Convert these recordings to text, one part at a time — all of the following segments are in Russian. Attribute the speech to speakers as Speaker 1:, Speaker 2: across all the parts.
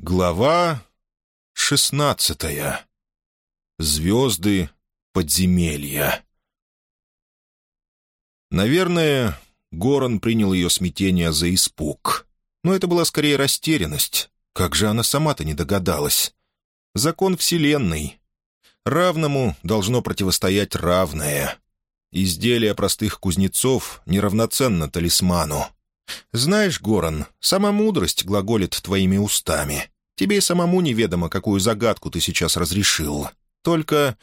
Speaker 1: Глава шестнадцатая. Звезды подземелья. Наверное, Горан принял ее смятение за испуг. Но это была скорее растерянность. Как же она сама-то не догадалась? Закон Вселенной. Равному должно противостоять равное. Изделие простых кузнецов неравноценно талисману. «Знаешь, Горан, сама мудрость глаголит твоими устами. Тебе и самому неведомо, какую загадку ты сейчас разрешил. Только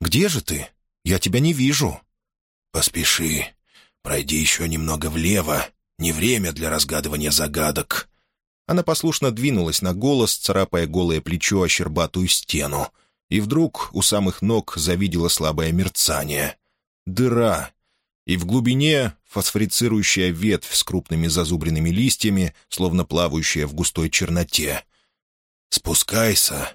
Speaker 1: где же ты? Я тебя не вижу».
Speaker 2: «Поспеши. Пройди еще немного влево. Не время для разгадывания загадок».
Speaker 1: Она послушно двинулась на голос, царапая голое плечо о щербатую стену. И вдруг у самых ног завидела слабое мерцание. Дыра. И в глубине фосфорицирующая ветвь с крупными зазубренными листьями, словно плавающая в густой черноте.
Speaker 2: «Спускайся!»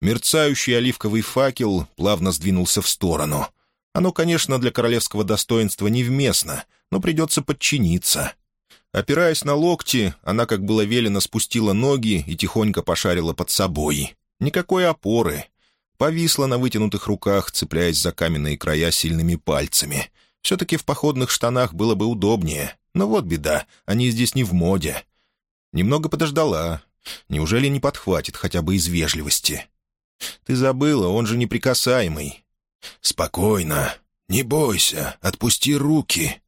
Speaker 1: Мерцающий оливковый факел плавно сдвинулся в сторону. Оно, конечно, для королевского достоинства невместно, но придется подчиниться. Опираясь на локти, она, как было велено, спустила ноги и тихонько пошарила под собой. Никакой опоры. Повисла на вытянутых руках, цепляясь за каменные края сильными пальцами. Все-таки в походных штанах было бы удобнее. Но вот беда, они здесь не в моде. Немного подождала. Неужели не подхватит хотя бы из вежливости? Ты забыла, он же неприкасаемый.
Speaker 2: «Спокойно. Не бойся. Отпусти руки».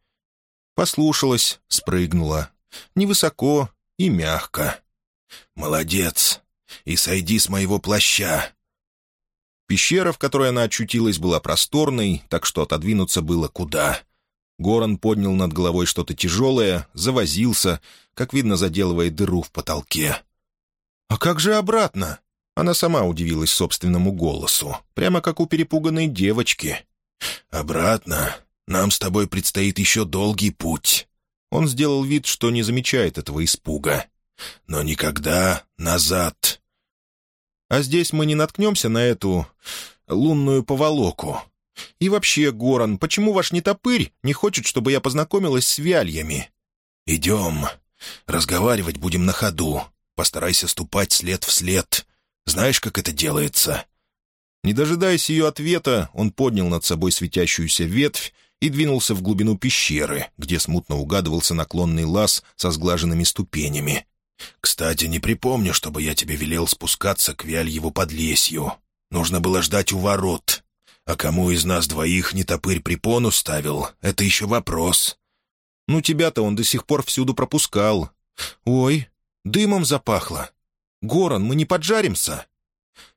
Speaker 1: Послушалась, спрыгнула. Невысоко и мягко.
Speaker 2: «Молодец. И сойди с моего плаща.
Speaker 1: Пещера, в которой она очутилась, была просторной, так что отодвинуться было куда. Горан поднял над головой что-то тяжелое, завозился, как видно, заделывая дыру в потолке. «А как же обратно?» Она сама удивилась собственному голосу, прямо как у перепуганной девочки.
Speaker 2: «Обратно? Нам с тобой предстоит еще долгий путь».
Speaker 1: Он сделал вид, что не замечает этого испуга.
Speaker 2: «Но никогда назад.
Speaker 1: А здесь мы не наткнемся на эту лунную поволоку. И вообще, Горан, почему ваш нетопырь не хочет, чтобы я познакомилась с вяльями?»
Speaker 2: «Идем. Разговаривать будем на ходу. Постарайся ступать след в след. Знаешь, как это делается?»
Speaker 1: Не дожидаясь ее ответа, он поднял над собой светящуюся ветвь и двинулся в глубину пещеры, где смутно угадывался наклонный лаз со сглаженными ступенями.
Speaker 2: «Кстати, не припомню, чтобы я тебе велел спускаться к Вяльеву подлесью. Нужно было ждать у ворот. А кому из нас двоих не топырь препону ставил, это еще вопрос».
Speaker 1: «Ну, тебя-то он до сих пор всюду пропускал. Ой, дымом запахло. Горан, мы не поджаримся?»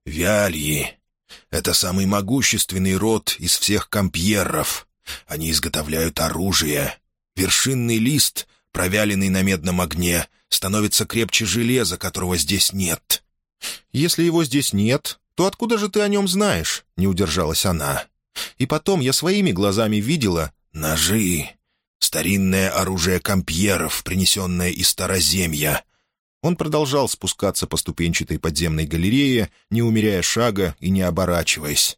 Speaker 2: «Вяльи. Это самый могущественный род из всех компьеров. Они изготовляют оружие. Вершинный лист, провяленный на медном огне, становится крепче железа, которого здесь нет».
Speaker 1: «Если его здесь нет, то откуда же ты о нем знаешь?» — не удержалась она. «И потом я своими глазами видела...»
Speaker 2: «Ножи. Старинное оружие компьеров, принесенное из Староземья».
Speaker 1: Он продолжал спускаться по ступенчатой подземной галерее, не умеряя шага и не оборачиваясь.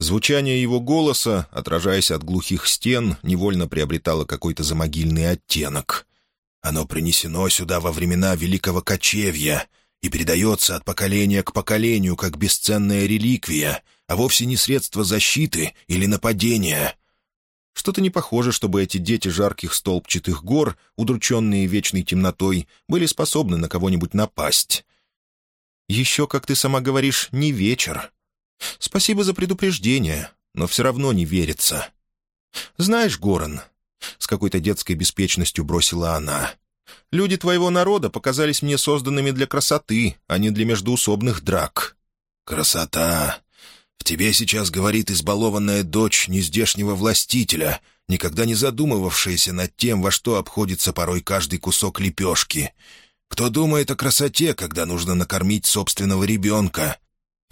Speaker 1: Звучание его голоса, отражаясь от глухих стен, невольно приобретало какой-то замогильный оттенок.
Speaker 2: Оно принесено сюда во времена Великого Кочевья и передается от поколения к поколению как бесценная реликвия, а вовсе не средство защиты или нападения.
Speaker 1: Что-то не похоже, чтобы эти дети жарких столбчатых гор, удрученные вечной темнотой, были способны на кого-нибудь напасть. «Еще, как ты сама говоришь, не вечер. Спасибо за предупреждение, но все равно не верится. Знаешь, Горан, с какой-то детской беспечностью бросила она. «Люди твоего народа показались мне созданными для красоты, а не для междуусобных драк».
Speaker 2: «Красота! В тебе сейчас говорит избалованная дочь нездешнего властителя, никогда не задумывавшаяся над тем, во что обходится порой каждый кусок лепешки. Кто думает о красоте, когда нужно накормить собственного ребенка?»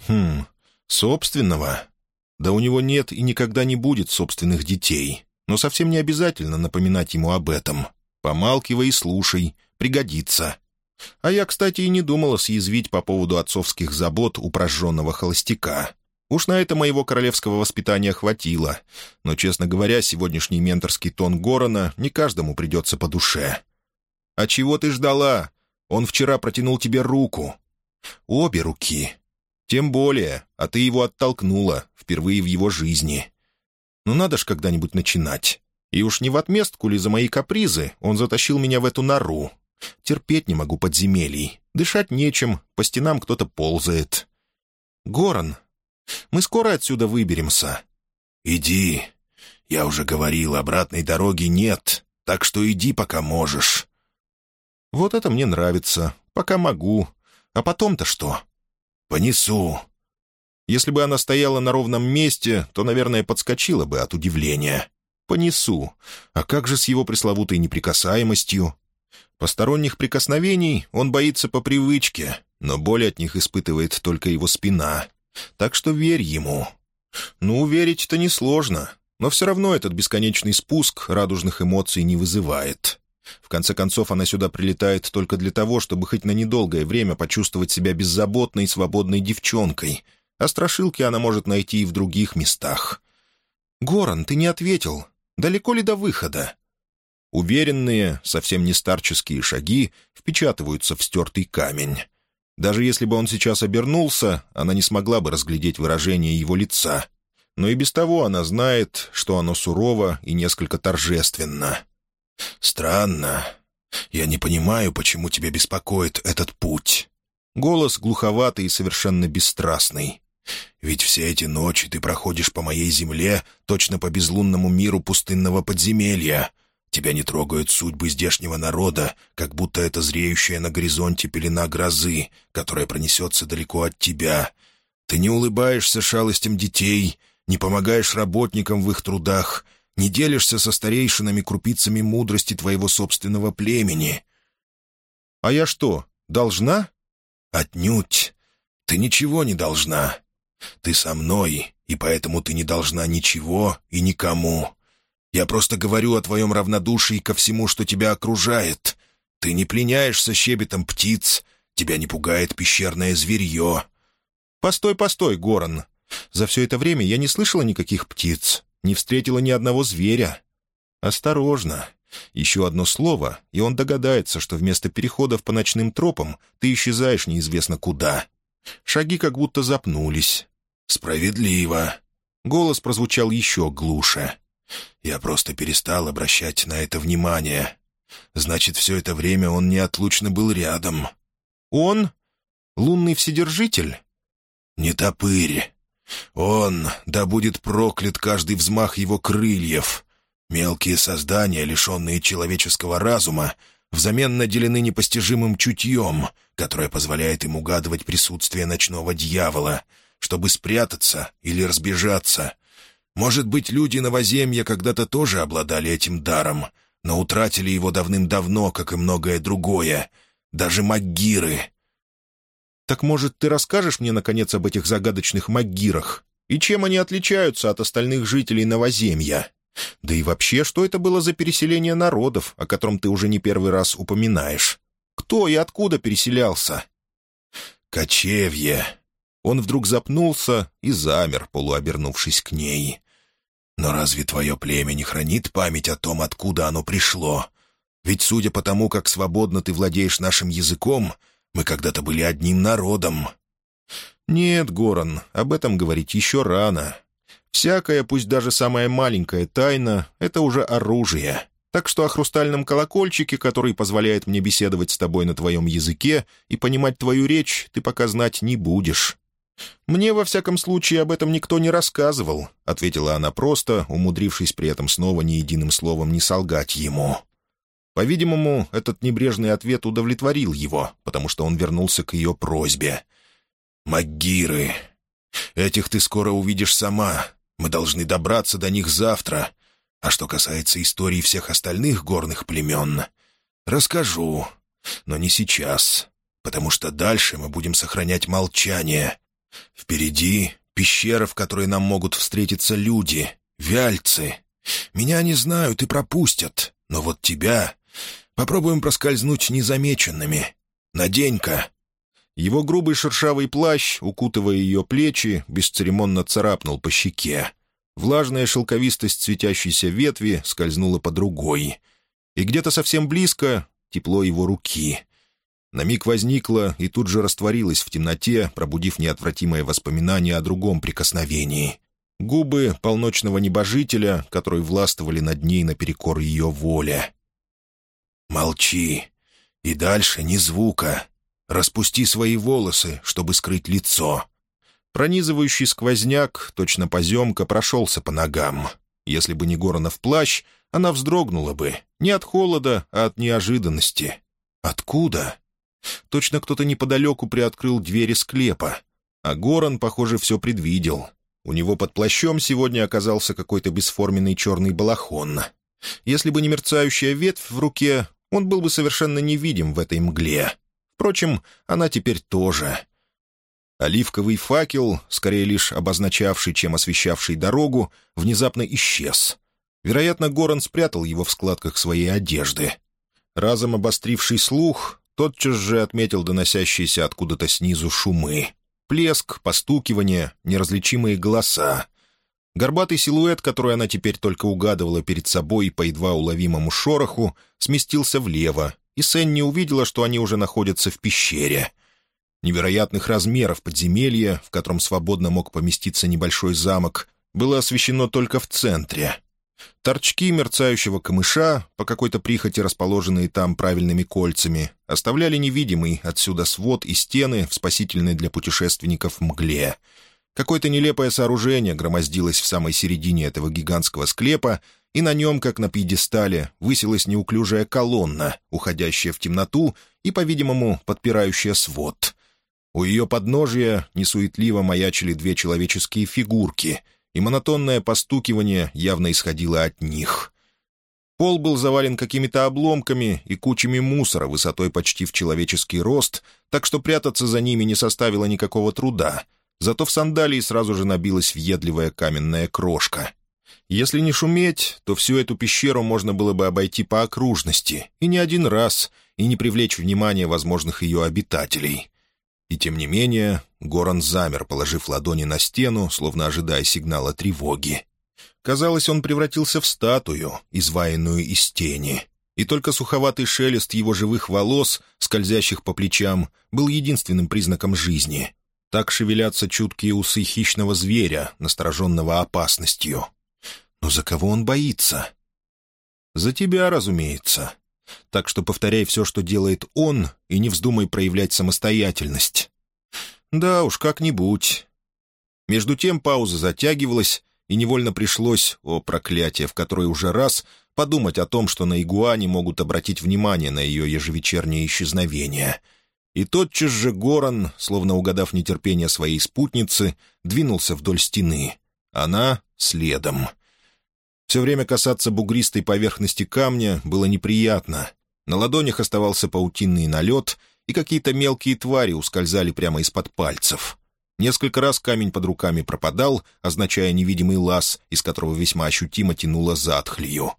Speaker 1: «Хм, собственного? Да у него нет и никогда не будет собственных детей но совсем не обязательно напоминать ему об этом. Помалкивай и слушай, пригодится. А я, кстати, и не думала съязвить по поводу отцовских забот у прожженного холостяка. Уж на это моего королевского воспитания хватило. Но, честно говоря, сегодняшний менторский тон Горона не каждому придется по душе. «А чего ты ждала? Он вчера протянул тебе руку». «Обе руки. Тем более, а ты его оттолкнула, впервые в его жизни. Ну надо ж когда-нибудь начинать. И уж не в отместку ли за мои капризы он затащил меня в эту нору. Терпеть не могу подземелий. Дышать нечем, по стенам кто-то ползает. Горан, мы скоро отсюда выберемся».
Speaker 2: «Иди. Я уже говорил, обратной дороги нет, так что иди, пока можешь».
Speaker 1: «Вот это мне нравится. Пока могу. А потом-то что?»
Speaker 2: «Понесу».
Speaker 1: Если бы она стояла на ровном месте, то, наверное, подскочила бы от удивления. «Понесу. А как же с его пресловутой неприкасаемостью?» Посторонних прикосновений он боится по привычке, но боль от них испытывает только его спина. Так что верь ему. Ну, верить-то несложно, но все равно этот бесконечный спуск радужных эмоций не вызывает. В конце концов, она сюда прилетает только для того, чтобы хоть на недолгое время почувствовать себя беззаботной, свободной девчонкой. А страшилки она может найти и в других местах. «Горан, ты не ответил. Далеко ли до выхода?» Уверенные, совсем не старческие шаги впечатываются в стертый камень. Даже если бы он сейчас обернулся, она не смогла бы разглядеть выражение его лица. Но и без того она знает, что оно сурово и несколько торжественно.
Speaker 2: «Странно. Я не понимаю, почему тебя беспокоит этот путь».
Speaker 1: Голос глуховатый и совершенно бесстрастный.
Speaker 2: «Ведь все эти ночи ты проходишь по моей земле, точно по безлунному миру пустынного подземелья. Тебя не трогают судьбы здешнего народа, как будто это зреющая на горизонте пелена грозы, которая пронесется далеко от тебя. Ты не улыбаешься шалостям детей, не помогаешь работникам в их трудах, не делишься со старейшинами крупицами мудрости твоего собственного племени.
Speaker 1: А я что, должна?
Speaker 2: Отнюдь. Ты ничего не должна. Ты со мной, и поэтому ты не должна ничего и никому. Я просто говорю о твоем равнодушии ко всему, что тебя окружает. Ты не пленяешься щебетом птиц, тебя не пугает пещерное зверье».
Speaker 1: «Постой, постой, Горан. За все это время я не слышала никаких птиц, не встретила ни одного зверя. Осторожно. Еще одно слово, и он догадается, что вместо переходов по ночным тропам ты исчезаешь неизвестно куда. Шаги как будто запнулись.
Speaker 2: «Справедливо».
Speaker 1: Голос прозвучал еще глуше.
Speaker 2: Я просто перестал обращать на это внимание. Значит, все это время он неотлучно был рядом.
Speaker 1: Он? Лунный Вседержитель?
Speaker 2: Не топырь. Он, да будет проклят каждый взмах его крыльев. Мелкие создания, лишенные человеческого разума, взамен наделены непостижимым чутьем, которое позволяет им угадывать присутствие ночного дьявола, чтобы спрятаться или разбежаться, может быть, люди новоземья когда-то тоже обладали этим даром, но утратили его давным-давно, как и многое другое. Даже магиры.
Speaker 1: «Так, может, ты расскажешь мне, наконец, об этих загадочных магирах? И чем они отличаются от остальных жителей новоземья? Да и вообще, что это было за переселение народов, о котором ты уже не первый раз упоминаешь? Кто и откуда переселялся?»
Speaker 2: «Кочевье».
Speaker 1: Он вдруг запнулся и замер, полуобернувшись к ней.
Speaker 2: Но разве твое племя не хранит память о том, откуда оно пришло? Ведь, судя по тому, как свободно ты владеешь нашим языком, мы когда-то были одним народом».
Speaker 1: «Нет, Горан, об этом говорить еще рано. Всякая, пусть даже самая маленькая тайна — это уже оружие. Так что о хрустальном колокольчике, который позволяет мне беседовать с тобой на твоем языке и понимать твою речь, ты пока знать не будешь. «Мне, во всяком случае, об этом никто не рассказывал», — ответила она просто, умудрившись при этом снова ни единым словом не солгать ему. По-видимому, этот небрежный ответ удовлетворил его, потому что он вернулся к ее просьбе.
Speaker 2: «Магиры! Этих ты скоро увидишь сама. Мы должны добраться до них завтра. А что касается истории всех остальных горных племен, расскажу, но не сейчас, потому что дальше мы будем сохранять молчание» Впереди пещера, в которой нам могут встретиться люди, вяльцы. Меня не знают и пропустят, но вот тебя... Попробуем проскользнуть незамеченными. Надень-ка».
Speaker 1: Его грубый шершавый плащ, укутывая ее плечи, бесцеремонно царапнул по щеке. Влажная шелковистость светящейся ветви скользнула по другой. И где-то совсем близко тепло его руки. На миг возникла и тут же растворилась в темноте, пробудив неотвратимое воспоминание о другом прикосновении. Губы полночного небожителя, которые властвовали над ней наперекор ее воле.
Speaker 2: «Молчи. И дальше ни звука. Распусти свои волосы, чтобы скрыть лицо».
Speaker 1: Пронизывающий сквозняк, точно поземка, прошелся по ногам. Если бы не Горонов плащ, она вздрогнула бы. Не от холода, а от неожиданности. Откуда? Точно кто-то неподалеку приоткрыл двери склепа. А Горан, похоже, все предвидел. У него под плащом сегодня оказался какой-то бесформенный черный балахон. Если бы не мерцающая ветвь в руке, он был бы совершенно невидим в этой мгле. Впрочем, она теперь тоже. Оливковый факел, скорее лишь обозначавший, чем освещавший дорогу, внезапно исчез. Вероятно, Горан спрятал его в складках своей одежды. Разом обостривший слух, тотчас же отметил доносящиеся откуда-то снизу шумы. Плеск, постукивание, неразличимые голоса. Горбатый силуэт, который она теперь только угадывала перед собой по едва уловимому шороху, сместился влево, и Сенни увидела, что они уже находятся в пещере. Невероятных размеров подземелья, в котором свободно мог поместиться небольшой замок, было освещено только в центре. Торчки мерцающего камыша, по какой-то прихоти расположенные там правильными кольцами, оставляли невидимый отсюда свод и стены в спасительной для путешественников мгле. Какое-то нелепое сооружение громоздилось в самой середине этого гигантского склепа, и на нем, как на пьедестале, высилась неуклюжая колонна, уходящая в темноту и, по-видимому, подпирающая свод. У ее подножия несуетливо маячили две человеческие фигурки — и монотонное постукивание явно исходило от них. Пол был завален какими-то обломками и кучами мусора высотой почти в человеческий рост, так что прятаться за ними не составило никакого труда. Зато в сандалии сразу же набилась въедливая каменная крошка. Если не шуметь, то всю эту пещеру можно было бы обойти по окружности, и не один раз, и не привлечь внимание возможных ее обитателей. И тем не менее, Горан замер, положив ладони на стену, словно ожидая сигнала тревоги. Казалось, он превратился в статую, изваянную из тени. И только суховатый шелест его живых волос, скользящих по плечам, был единственным признаком жизни. Так шевелятся чуткие усы хищного зверя, настороженного опасностью. Но за кого он боится? За тебя, разумеется. Так что повторяй все, что делает он, и не вздумай проявлять самостоятельность. Да уж, как-нибудь. Между тем пауза затягивалась, и невольно пришлось, о проклятие, в которой уже раз, подумать о том, что на игуане могут обратить внимание на ее ежевечернее исчезновение. И тотчас же Горан, словно угадав нетерпение своей спутницы, двинулся вдоль стены. Она — следом — все время касаться бугристой поверхности камня было неприятно. На ладонях оставался паутинный налет, и какие-то мелкие твари ускользали прямо из-под пальцев. Несколько раз камень под руками пропадал, означая невидимый лаз, из которого весьма ощутимо тянуло затхлью.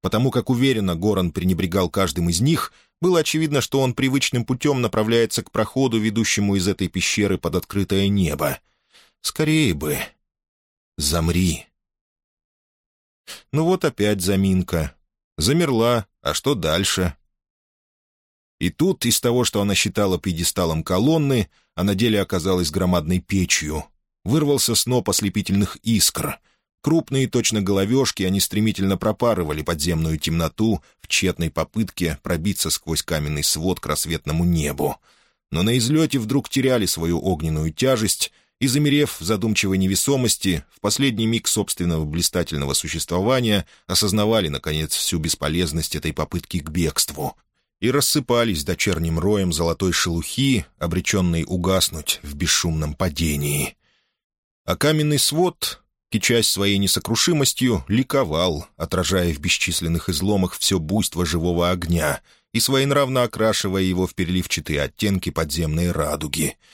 Speaker 1: Потому как уверенно Горан пренебрегал каждым из них, было очевидно, что он привычным путем направляется к проходу, ведущему из этой пещеры под открытое небо. «Скорее бы!» «Замри!» Ну вот опять заминка. Замерла, а что дальше? И тут из того, что она считала пьедесталом колонны, а на деле оказалась громадной печью, вырвался сноп ослепительных искр. Крупные точно головешки, они стремительно пропарывали подземную темноту в тщетной попытке пробиться сквозь каменный свод к рассветному небу. Но на излете вдруг теряли свою огненную тяжесть и, замерев в задумчивой невесомости, в последний миг собственного блистательного существования осознавали, наконец, всю бесполезность этой попытки к бегству и рассыпались дочерним роем золотой шелухи, обреченной угаснуть в бесшумном падении. А каменный свод, кичась своей несокрушимостью, ликовал, отражая в бесчисленных изломах все буйство живого огня и своенравно окрашивая его в переливчатые оттенки подземной радуги —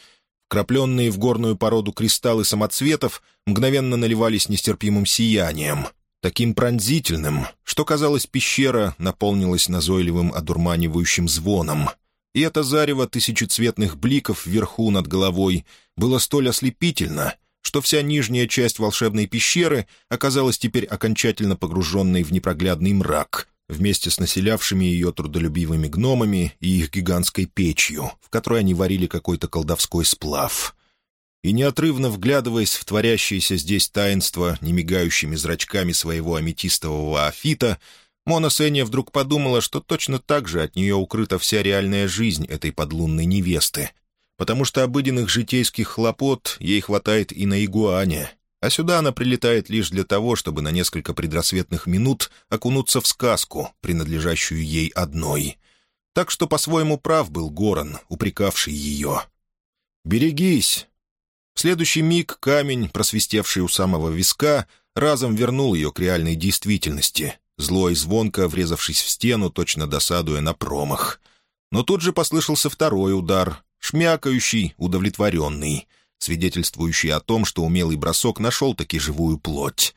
Speaker 1: Крапленные в горную породу кристаллы самоцветов мгновенно наливались нестерпимым сиянием, таким пронзительным, что, казалось, пещера наполнилась назойливым одурманивающим звоном. И это зарево тысячецветных бликов вверху над головой было столь ослепительно, что вся нижняя часть волшебной пещеры оказалась теперь окончательно погруженной в непроглядный мрак, вместе с населявшими ее трудолюбивыми гномами и их гигантской печью, в которой они варили какой-то колдовской сплав. И неотрывно вглядываясь в творящееся здесь таинство немигающими зрачками своего аметистового афита, Мона Сеня вдруг подумала, что точно так же от нее укрыта вся реальная жизнь этой подлунной невесты, потому что обыденных житейских хлопот ей хватает и на игуане, а сюда она прилетает лишь для того, чтобы на несколько предрассветных минут окунуться в сказку, принадлежащую ей одной. Так что по-своему прав был Горан, упрекавший ее. «Берегись!» В следующий миг камень, просвистевший у самого виска, разом вернул ее к реальной действительности, зло и звонко врезавшись в стену, точно досадуя на промах. Но тут же послышался второй удар, шмякающий, удовлетворенный, свидетельствующий о том, что умелый бросок нашел таки живую плоть.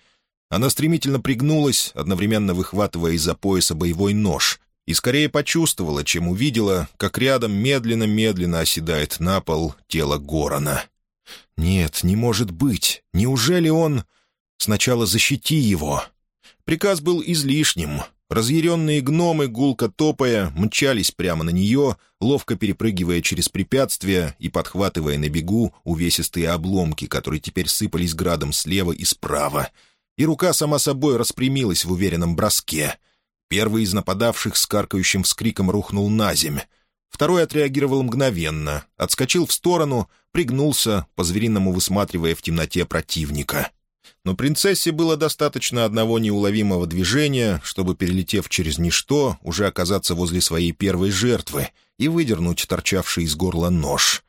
Speaker 1: Она стремительно пригнулась, одновременно выхватывая из-за пояса боевой нож, и скорее почувствовала, чем увидела, как рядом медленно-медленно оседает на пол тело Горона. «Нет, не может быть! Неужели он...» «Сначала защити его!» Приказ был излишним. Разъяренные гномы, гулко топая, мчались прямо на нее, ловко перепрыгивая через препятствия и подхватывая на бегу увесистые обломки, которые теперь сыпались градом слева и справа. И рука сама собой распрямилась в уверенном броске. Первый из нападавших с каркающим вскриком рухнул на земь. Второй отреагировал мгновенно, отскочил в сторону, пригнулся, по-звериному высматривая в темноте противника — но принцессе было достаточно одного неуловимого движения, чтобы, перелетев через ничто, уже оказаться возле своей первой жертвы и выдернуть торчавший из горла нож.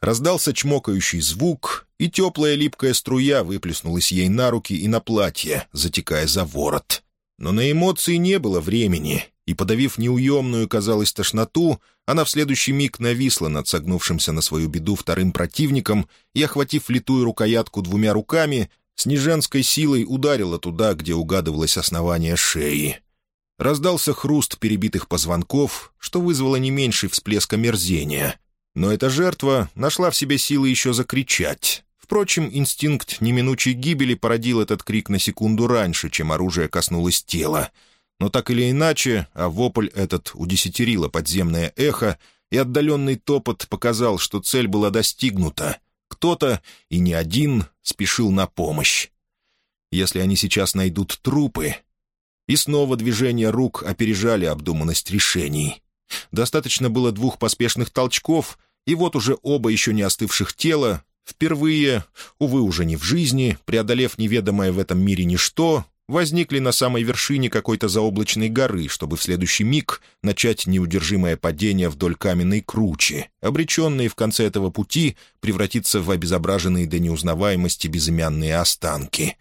Speaker 1: Раздался чмокающий звук, и теплая липкая струя выплеснулась ей на руки и на платье, затекая за ворот. Но на эмоции не было времени, и, подавив неуемную, казалось, тошноту, она в следующий миг нависла над согнувшимся на свою беду вторым противником и, охватив литую рукоятку двумя руками, с неженской силой ударила туда, где угадывалось основание шеи. Раздался хруст перебитых позвонков, что вызвало не меньший всплеск омерзения. Но эта жертва нашла в себе силы еще закричать. Впрочем, инстинкт неминучей гибели породил этот крик на секунду раньше, чем оружие коснулось тела. Но так или иначе, а вопль этот удесятерило подземное эхо, и отдаленный топот показал, что цель была достигнута, кто-то, и не один, спешил на помощь. Если они сейчас найдут трупы... И снова движения рук опережали обдуманность решений. Достаточно было двух поспешных толчков, и вот уже оба еще не остывших тела, впервые, увы, уже не в жизни, преодолев неведомое в этом мире ничто, возникли на самой вершине какой-то заоблачной горы, чтобы в следующий миг начать неудержимое падение вдоль каменной кручи, обреченные в конце этого пути превратиться в обезображенные до неузнаваемости безымянные останки.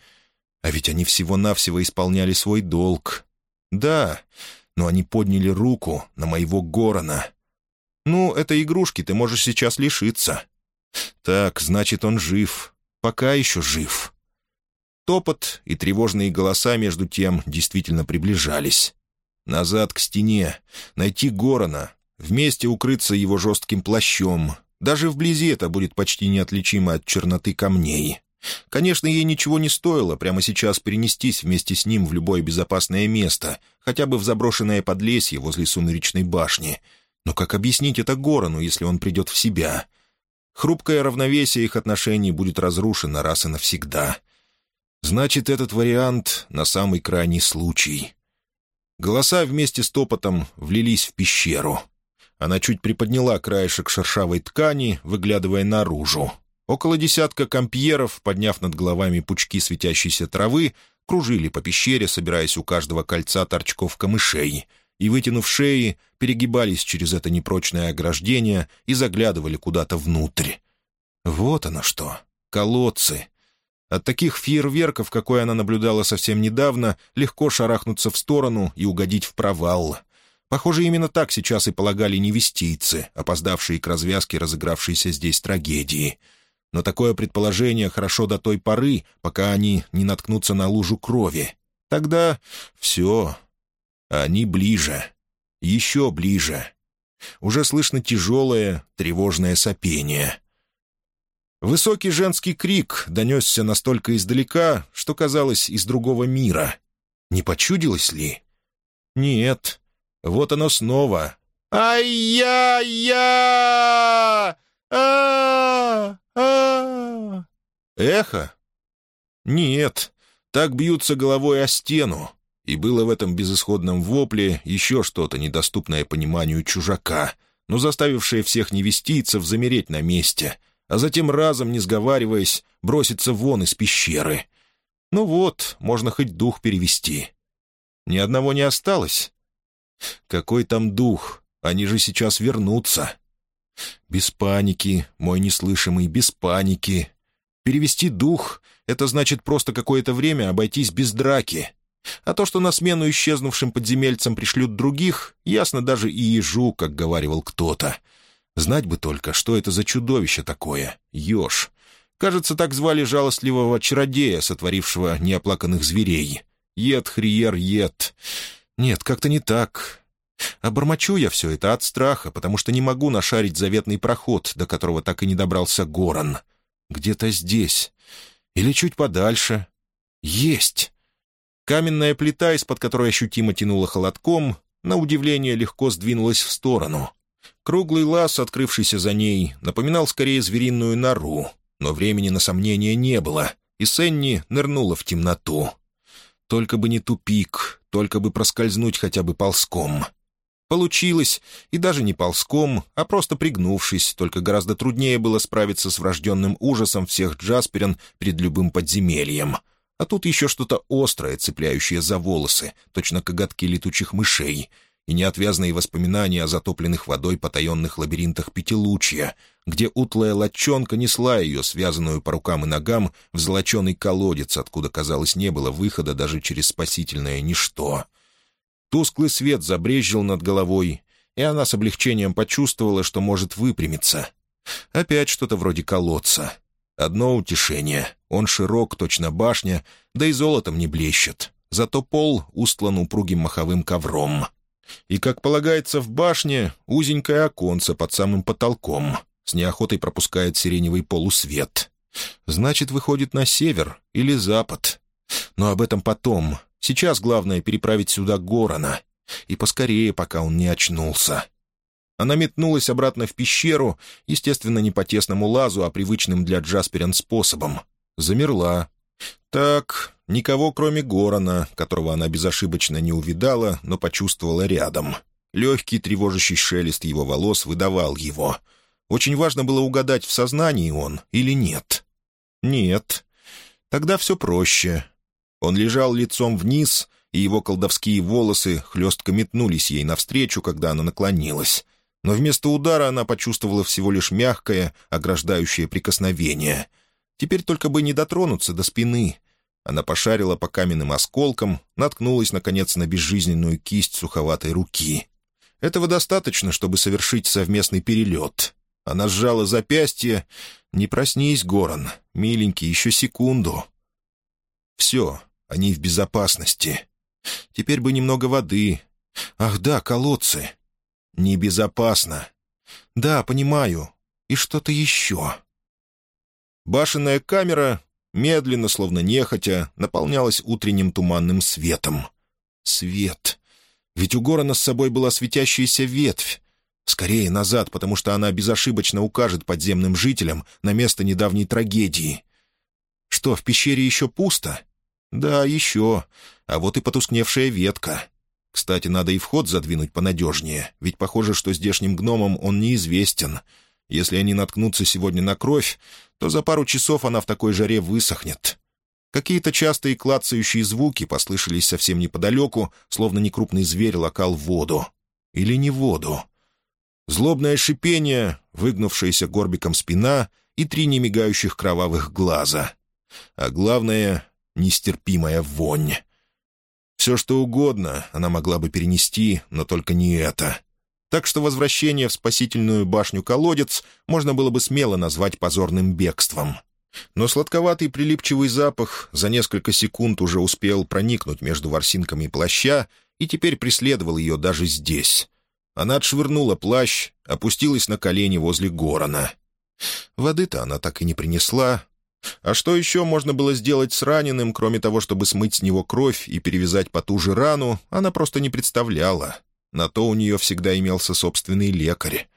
Speaker 1: А ведь они всего-навсего исполняли свой долг. Да, но они подняли руку на моего Горона. Ну, этой игрушки ты можешь сейчас лишиться. Так, значит, он жив. Пока еще жив. Топот и тревожные голоса между тем действительно приближались. Назад к стене, найти Горона, вместе укрыться его жестким плащом. Даже вблизи это будет почти неотличимо от черноты камней. Конечно, ей ничего не стоило прямо сейчас перенестись вместе с ним в любое безопасное место, хотя бы в заброшенное подлесье возле сумеречной башни. Но как объяснить это Горону, если он придет в себя? Хрупкое равновесие их отношений будет разрушено раз и навсегда. Значит, этот вариант на самый крайний случай. Голоса вместе с топотом влились в пещеру. Она чуть приподняла краешек шершавой ткани, выглядывая наружу. Около десятка компьеров, подняв над головами пучки светящейся травы, кружили по пещере, собираясь у каждого кольца торчков камышей, и, вытянув шеи, перегибались через это непрочное ограждение и заглядывали куда-то внутрь. Вот оно что, колодцы, от таких фейерверков, какой она наблюдала совсем недавно, легко шарахнуться в сторону и угодить в провал. Похоже, именно так сейчас и полагали невестийцы, опоздавшие к развязке разыгравшейся здесь трагедии. Но такое предположение хорошо до той поры, пока они не наткнутся на лужу крови. Тогда все. Они ближе. Еще ближе. Уже слышно тяжелое, тревожное сопение — Высокий женский крик донесся настолько издалека, что казалось из другого мира. Не почудилось ли? Нет. Вот оно снова. «Ай-я-я! а а Эхо? Нет. Так бьются головой о стену. И было в этом безысходном вопле еще что-то, недоступное пониманию чужака, но заставившее всех невестийцев замереть на месте, а затем разом, не сговариваясь, броситься вон из пещеры. Ну вот, можно хоть дух перевести. Ни одного не осталось. Какой там дух? Они же сейчас вернутся. Без паники, мой неслышимый, без паники. Перевести дух — это значит просто какое-то время обойтись без драки. А то, что на смену исчезнувшим подземельцам пришлют других, ясно даже и ежу, как говаривал кто-то. Знать бы только, что это за чудовище такое, еж. Кажется, так звали жалостливого чародея, сотворившего неоплаканных зверей. Ед, хриер, ед. Нет, как-то не так. А я все это от страха, потому что не могу нашарить заветный проход, до которого так и не добрался Горан. Где-то здесь. Или чуть подальше. Есть! Каменная плита, из-под которой ощутимо тянуло холодком, на удивление легко сдвинулась в сторону. Круглый лаз, открывшийся за ней, напоминал скорее звериную нору, но времени на сомнение не было, и Сенни нырнула в темноту. Только бы не тупик, только бы проскользнуть хотя бы ползком. Получилось, и даже не ползком, а просто пригнувшись, только гораздо труднее было справиться с врожденным ужасом всех Джасперин перед любым подземельем. А тут еще что-то острое, цепляющее за волосы, точно коготки летучих мышей, и неотвязные воспоминания о затопленных водой потаенных лабиринтах Пятилучья, где утлая латчонка несла ее, связанную по рукам и ногам, в золоченый колодец, откуда, казалось, не было выхода даже через спасительное ничто. Тусклый свет забрезжил над головой, и она с облегчением почувствовала, что может выпрямиться. Опять что-то вроде колодца. Одно утешение. Он широк, точно башня, да и золотом не блещет. Зато пол устлан упругим маховым ковром. И, как полагается в башне, узенькое оконце под самым потолком. С неохотой пропускает сиреневый полусвет. Значит, выходит на север или запад. Но об этом потом. Сейчас главное переправить сюда Горона. И поскорее, пока он не очнулся. Она метнулась обратно в пещеру, естественно, не по тесному лазу, а привычным для Джасперен способом. Замерла. Так, никого, кроме Горона, которого она безошибочно не увидала, но почувствовала рядом. Легкий тревожащий шелест его волос выдавал его. Очень важно было угадать, в сознании он или нет. Нет. Тогда все проще. Он лежал лицом вниз, и его колдовские волосы хлестко метнулись ей навстречу, когда она наклонилась. Но вместо удара она почувствовала всего лишь мягкое, ограждающее прикосновение. Теперь только бы не дотронуться до спины. Она пошарила по каменным осколкам, наткнулась, наконец, на безжизненную кисть суховатой руки. Этого достаточно, чтобы совершить совместный перелет. Она сжала запястье. «Не проснись, Горан, миленький, еще секунду». Все, они в безопасности. Теперь бы немного воды. Ах да, колодцы. Небезопасно. Да, понимаю. И что-то еще. Башенная камера, медленно, словно нехотя, наполнялась утренним туманным светом. Свет. Ведь у Горана с собой была светящаяся ветвь. Скорее назад, потому что она безошибочно укажет подземным жителям на место недавней трагедии. Что, в пещере еще пусто? Да, еще. А вот и потускневшая ветка. Кстати, надо и вход задвинуть понадежнее, ведь похоже, что здешним гномам он неизвестен. Если они наткнутся сегодня на кровь, то за пару часов она в такой жаре высохнет. Какие-то частые клацающие звуки послышались совсем неподалеку, словно некрупный зверь лакал воду. Или не воду. Злобное шипение, выгнувшаяся горбиком спина и три немигающих кровавых глаза. А главное нестерпимая вонь. Все, что угодно она могла бы перенести, но только не это. Так что возвращение в спасительную башню-колодец можно было бы смело назвать позорным бегством. Но сладковатый прилипчивый запах за несколько секунд уже успел проникнуть между ворсинками плаща и теперь преследовал ее даже здесь. Она отшвырнула плащ, опустилась на колени возле горона. Воды-то она так и не принесла, А что еще можно было сделать с раненым, кроме того, чтобы смыть с него кровь и перевязать потуже рану, она просто не представляла. На то у нее всегда имелся собственный лекарь.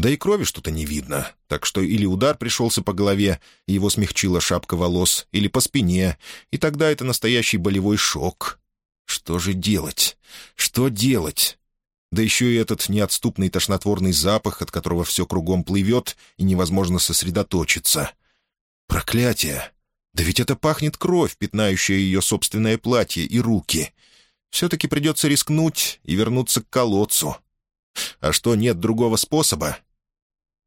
Speaker 1: Да и крови что-то не видно, так что или удар пришелся по голове, и его смягчила шапка волос, или по спине, и тогда это настоящий болевой шок. Что же делать? Что делать? Да еще и этот неотступный тошнотворный запах, от которого все кругом плывет, и невозможно сосредоточиться. Проклятие! Да ведь это пахнет кровь, пятнающая ее собственное платье и руки. Все-таки придется рискнуть и вернуться к колодцу. А что, нет другого способа?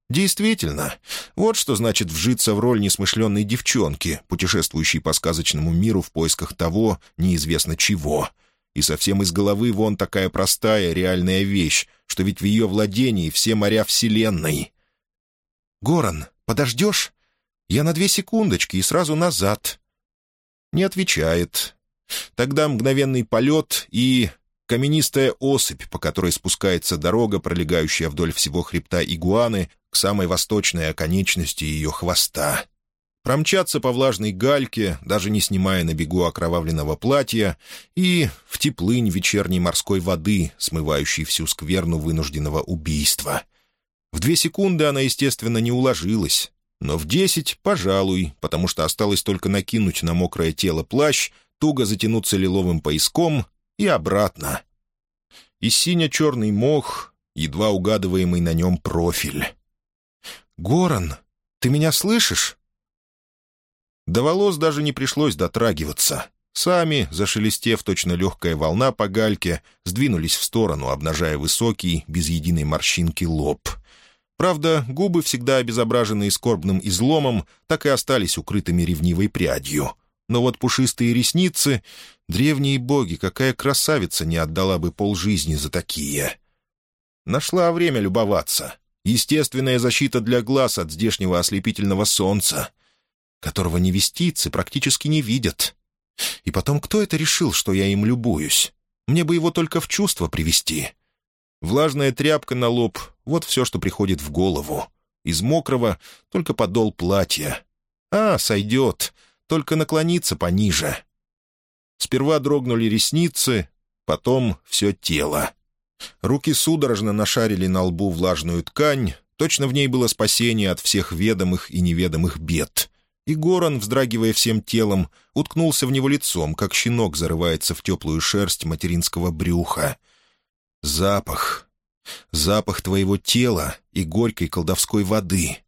Speaker 1: Действительно, вот что значит вжиться в роль несмышленной девчонки, путешествующей по сказочному миру в поисках того, неизвестно чего. И совсем из головы вон такая простая, реальная вещь, что ведь в ее владении все моря Вселенной. «Горан, подождешь? Я на две секундочки и сразу назад». Не отвечает. Тогда мгновенный полет и каменистая осыпь, по которой спускается дорога, пролегающая вдоль всего хребта игуаны, к самой восточной оконечности ее хвоста. Промчаться по влажной гальке, даже не снимая на бегу окровавленного платья, и в теплынь вечерней морской воды, смывающей всю скверну вынужденного убийства. В две секунды она, естественно, не уложилась, но в десять — пожалуй, потому что осталось только накинуть на мокрое тело плащ, туго затянуться лиловым пояском и обратно. И сине-черный мох, едва угадываемый на нем профиль. «Горан, ты меня слышишь?» До волос даже не пришлось дотрагиваться. Сами, зашелестев точно легкая волна по гальке, сдвинулись в сторону, обнажая высокий, без единой морщинки лоб. Правда, губы, всегда обезображенные скорбным изломом, так и остались укрытыми ревнивой прядью. Но вот пушистые ресницы... Древние боги, какая красавица не отдала бы полжизни за такие! Нашла время любоваться. Естественная защита для глаз от здешнего ослепительного солнца, которого невестицы практически не видят. И потом, кто это решил, что я им любуюсь? Мне бы его только в чувство привести. Влажная тряпка на лоб — вот все, что приходит в голову. Из мокрого — только подол платья. А, сойдет, только наклониться пониже. Сперва дрогнули ресницы, потом все тело. Руки судорожно нашарили на лбу влажную ткань, точно в ней было спасение от всех ведомых и неведомых бед. И Горан, вздрагивая всем телом, уткнулся в него лицом, как щенок зарывается в теплую шерсть материнского брюха. Запах. Запах твоего тела и горькой колдовской воды.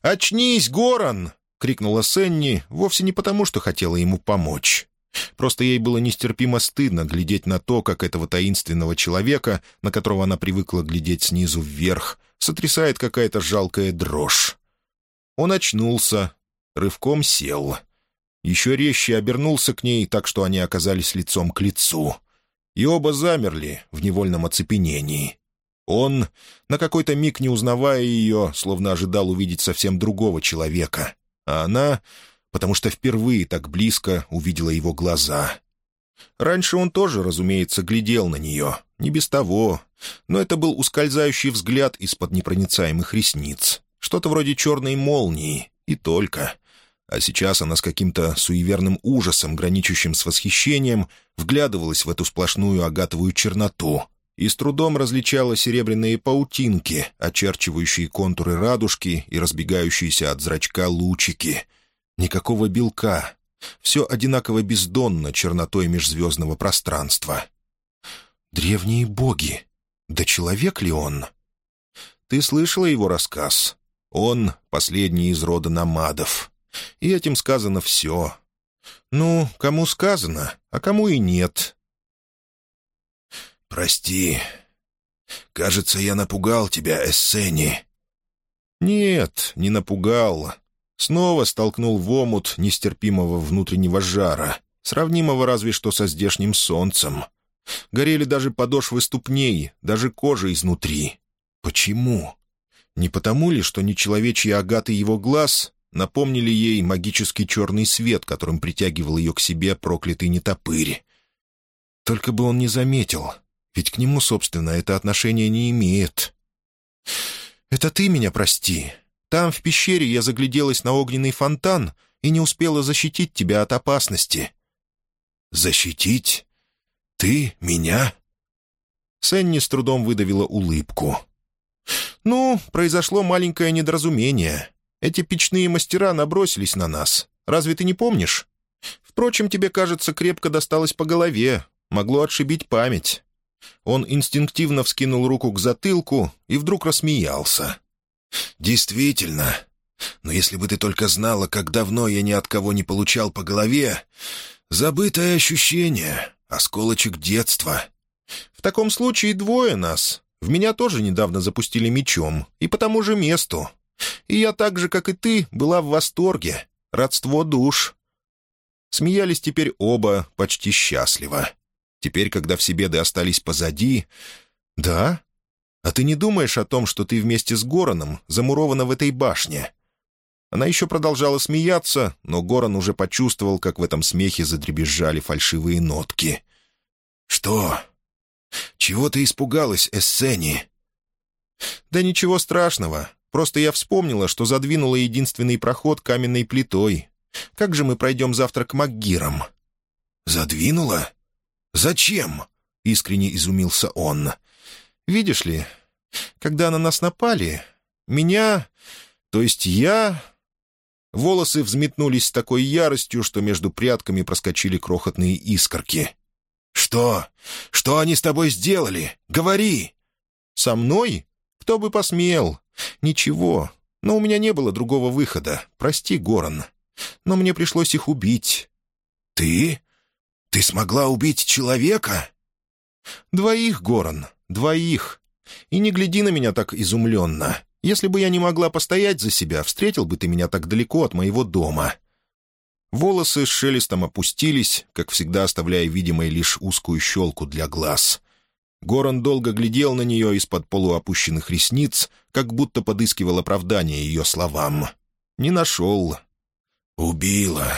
Speaker 1: «Очнись, Горан!» — крикнула Сенни, вовсе не потому, что хотела ему помочь. Просто ей было нестерпимо стыдно глядеть на то, как этого таинственного человека, на которого она привыкла глядеть снизу вверх, сотрясает какая-то жалкая дрожь. Он очнулся, рывком сел. Еще резче обернулся к ней, так что они оказались лицом к лицу. И оба замерли в невольном оцепенении. Он, на какой-то миг не узнавая ее, словно ожидал увидеть совсем другого человека, а она потому что впервые так близко увидела его глаза. Раньше он тоже, разумеется, глядел на нее, не без того, но это был ускользающий взгляд из-под непроницаемых ресниц, что-то вроде черной молнии, и только. А сейчас она с каким-то суеверным ужасом, граничащим с восхищением, вглядывалась в эту сплошную агатовую черноту и с трудом различала серебряные паутинки, очерчивающие контуры радужки и разбегающиеся от зрачка лучики — Никакого белка. Все одинаково бездонно чернотой межзвездного пространства. Древние боги. Да человек ли он? Ты слышала его рассказ? Он — последний из рода намадов. И этим сказано все. Ну, кому сказано, а кому и нет. «Прости. Кажется, я напугал тебя, Эссени». «Нет, не напугал. Снова столкнул в омут нестерпимого внутреннего жара, сравнимого разве что со здешним солнцем. Горели даже подошвы ступней, даже кожа изнутри. Почему? Не потому ли, что нечеловечьи агаты его глаз напомнили ей магический черный свет, которым притягивал ее к себе проклятый нетопырь? Только бы он не заметил, ведь к нему, собственно, это отношение не имеет. «Это ты меня прости», там, в пещере, я загляделась на огненный фонтан и не успела защитить тебя от опасности».
Speaker 2: «Защитить? Ты? Меня?»
Speaker 1: Сенни с трудом выдавила улыбку. «Ну, произошло маленькое недоразумение. Эти печные мастера набросились на нас. Разве ты не помнишь? Впрочем, тебе, кажется, крепко досталось по голове. Могло отшибить память». Он инстинктивно вскинул руку к затылку и вдруг рассмеялся.
Speaker 2: «Действительно. Но если бы ты только знала, как давно я ни от кого не получал по голове... Забытое ощущение, осколочек детства».
Speaker 1: «В таком случае двое нас. В меня тоже недавно запустили мечом, и по тому же месту. И я так же, как и ты, была в восторге. Родство душ». Смеялись теперь оба почти счастливо. Теперь, когда все беды остались позади... «Да? А ты не думаешь о том, что ты вместе с Гороном замурована в этой башне?» Она еще продолжала смеяться, но Горан уже почувствовал, как в этом смехе задребезжали фальшивые нотки.
Speaker 2: «Что? Чего ты испугалась, Эссени?»
Speaker 1: «Да ничего страшного. Просто я вспомнила, что задвинула единственный проход каменной плитой. Как же мы пройдем завтра к Макгирам?»
Speaker 2: «Задвинула? Зачем?» — искренне изумился он.
Speaker 1: «Видишь ли, когда на нас напали, меня, то есть я...» Волосы взметнулись с такой яростью, что между прядками проскочили крохотные искорки.
Speaker 2: «Что? Что они с тобой сделали? Говори!»
Speaker 1: «Со мной? Кто бы посмел? Ничего. Но у меня не было другого выхода. Прости, Горан. Но мне пришлось их убить».
Speaker 2: «Ты? Ты смогла убить человека?»
Speaker 1: «Двоих, Горан, двоих. И не гляди на меня так изумленно. Если бы я не могла постоять за себя, встретил бы ты меня так далеко от моего дома». Волосы с шелестом опустились, как всегда оставляя видимой лишь узкую щелку для глаз. Горан долго глядел на нее из-под полуопущенных ресниц, как будто подыскивал оправдание ее словам. Не нашел.
Speaker 2: «Убила.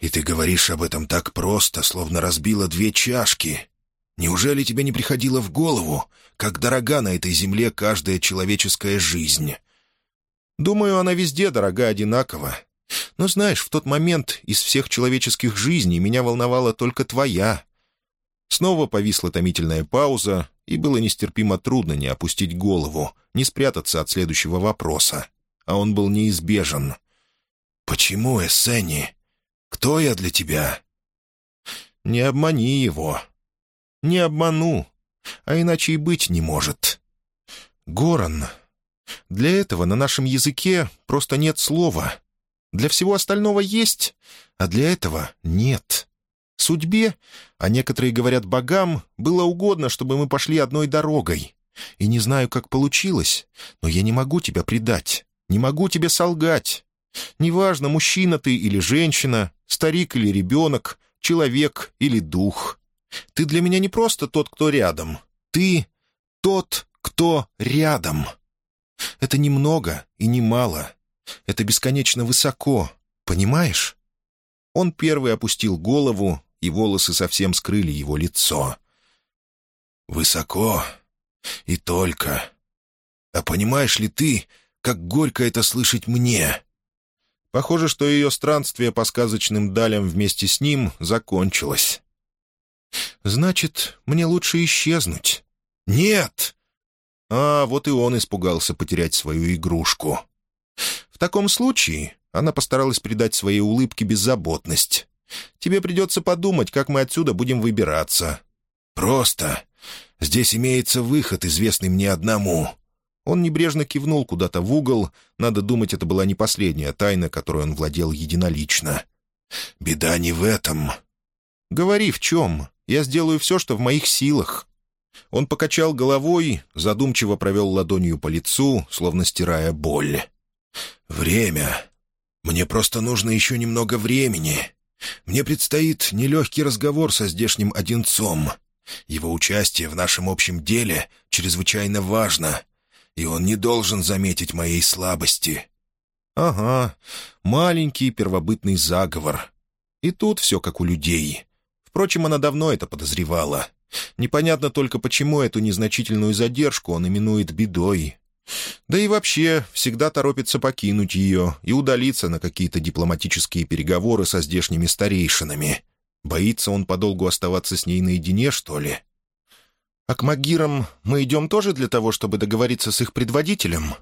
Speaker 2: И ты говоришь об этом так просто, словно разбила две чашки. Неужели тебе не приходило в голову, как дорога на этой земле каждая человеческая жизнь?»
Speaker 1: «Думаю, она везде дорога одинаково. Но знаешь, в тот момент из всех человеческих жизней меня волновала только твоя». Снова повисла томительная пауза, и было нестерпимо трудно не опустить голову, не спрятаться от следующего вопроса. А он был неизбежен.
Speaker 2: «Почему, Эссени? Кто я для тебя?»
Speaker 1: «Не обмани его», не обману, а иначе и быть не может. Горан. Для этого на нашем языке просто нет слова. Для всего остального есть, а для этого нет. Судьбе, а некоторые говорят богам, было угодно, чтобы мы пошли одной дорогой. И не знаю, как получилось, но я не могу тебя предать, не могу тебе солгать. Неважно, мужчина ты или женщина, старик или ребенок, человек или дух. Ты для меня не просто тот, кто рядом. Ты тот, кто рядом. Это немного и немало. Это бесконечно высоко. Понимаешь? Он первый опустил голову, и волосы совсем скрыли его лицо.
Speaker 2: «Высоко и только. А понимаешь ли ты, как горько это слышать мне?»
Speaker 1: Похоже, что ее странствие по сказочным далям вместе с ним закончилось. «Значит, мне лучше исчезнуть».
Speaker 2: «Нет!»
Speaker 1: А вот и он испугался потерять свою игрушку. В таком случае она постаралась придать своей улыбке беззаботность. «Тебе придется подумать, как мы отсюда будем выбираться».
Speaker 2: «Просто. Здесь имеется выход, известный мне одному».
Speaker 1: Он небрежно кивнул куда-то в угол. Надо думать, это была не последняя тайна, которой он владел единолично.
Speaker 2: «Беда не в этом».
Speaker 1: «Говори, в чем?» Я сделаю все, что в моих силах». Он покачал головой, задумчиво провел ладонью по лицу, словно стирая боль.
Speaker 2: «Время. Мне просто нужно еще немного времени. Мне предстоит нелегкий разговор со здешним Одинцом. Его участие в нашем общем деле чрезвычайно важно, и он не должен заметить моей слабости».
Speaker 1: «Ага, маленький первобытный заговор. И тут все как у людей. Впрочем, она давно это подозревала. Непонятно только, почему эту незначительную задержку он именует бедой. Да и вообще всегда торопится покинуть ее и удалиться на какие-то дипломатические переговоры со здешними старейшинами. Боится он подолгу оставаться с ней наедине, что ли? А к Магирам мы идем тоже для того, чтобы договориться с их предводителем?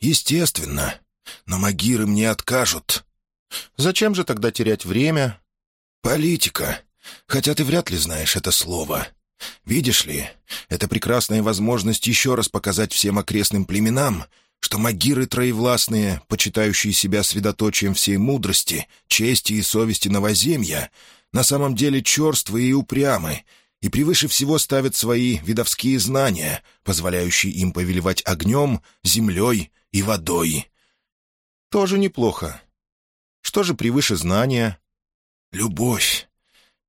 Speaker 2: Естественно. Но Магиры мне откажут.
Speaker 1: Зачем же тогда терять время?
Speaker 2: Политика. Хотя ты вряд ли знаешь это слово. Видишь ли, это прекрасная возможность еще раз показать всем окрестным племенам, что магиры троевластные, почитающие себя средоточием всей мудрости, чести и совести новоземья, на самом деле черствые и упрямы, и превыше всего ставят свои видовские знания, позволяющие им повелевать огнем, землей и водой.
Speaker 1: Тоже неплохо. Что же превыше знания?
Speaker 2: Любовь.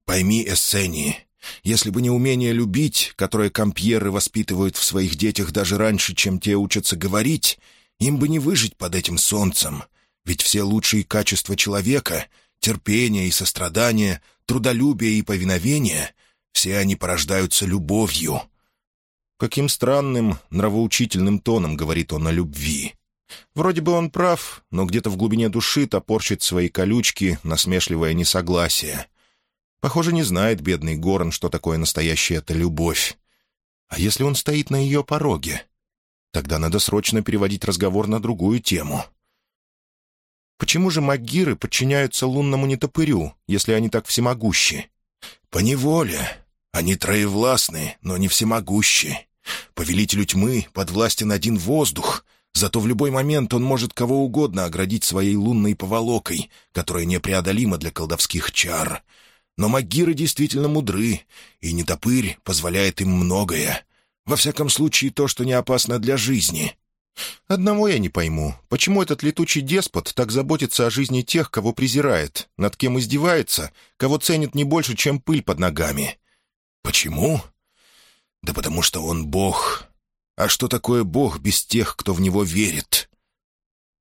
Speaker 2: Пойми, Эссени, если бы не умение любить, которое компьеры воспитывают в своих детях даже раньше, чем те учатся говорить, им бы не выжить под этим солнцем. Ведь все лучшие качества человека — терпение и сострадание, трудолюбие и повиновение — все они порождаются любовью.
Speaker 1: Каким странным, нравоучительным тоном говорит он о любви. Вроде бы он прав, но где-то в глубине души топорщит свои колючки, насмешливое несогласие. Похоже, не знает бедный Горн, что такое настоящая эта любовь. А если он стоит на ее пороге? Тогда надо срочно переводить разговор на другую тему. Почему же магиры подчиняются лунному нетопырю, если они так всемогущи?
Speaker 2: По неволе. Они троевластны, но не всемогущи. Повелителю тьмы подвластен один воздух, зато в любой момент он может кого угодно оградить своей лунной поволокой, которая непреодолима для колдовских чар. Но магиры действительно мудры, и нетопырь позволяет им многое. Во всяком случае, то, что не опасно для жизни.
Speaker 1: Одного я не пойму. Почему этот летучий деспот так заботится о жизни тех, кого презирает, над кем издевается, кого ценит не больше, чем пыль под ногами?
Speaker 2: Почему? Да потому что он бог. А что такое бог без тех, кто в него верит?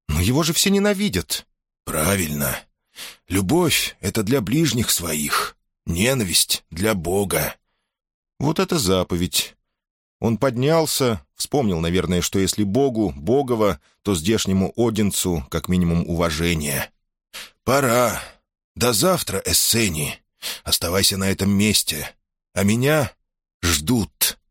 Speaker 1: Но его же все ненавидят.
Speaker 2: Правильно. Любовь — это для ближних своих, ненависть — для Бога.
Speaker 1: Вот это заповедь. Он поднялся, вспомнил, наверное, что если Богу, Богово, то здешнему Одинцу как минимум уважение.
Speaker 2: «Пора. До завтра, Эссени. Оставайся на этом месте. А меня ждут».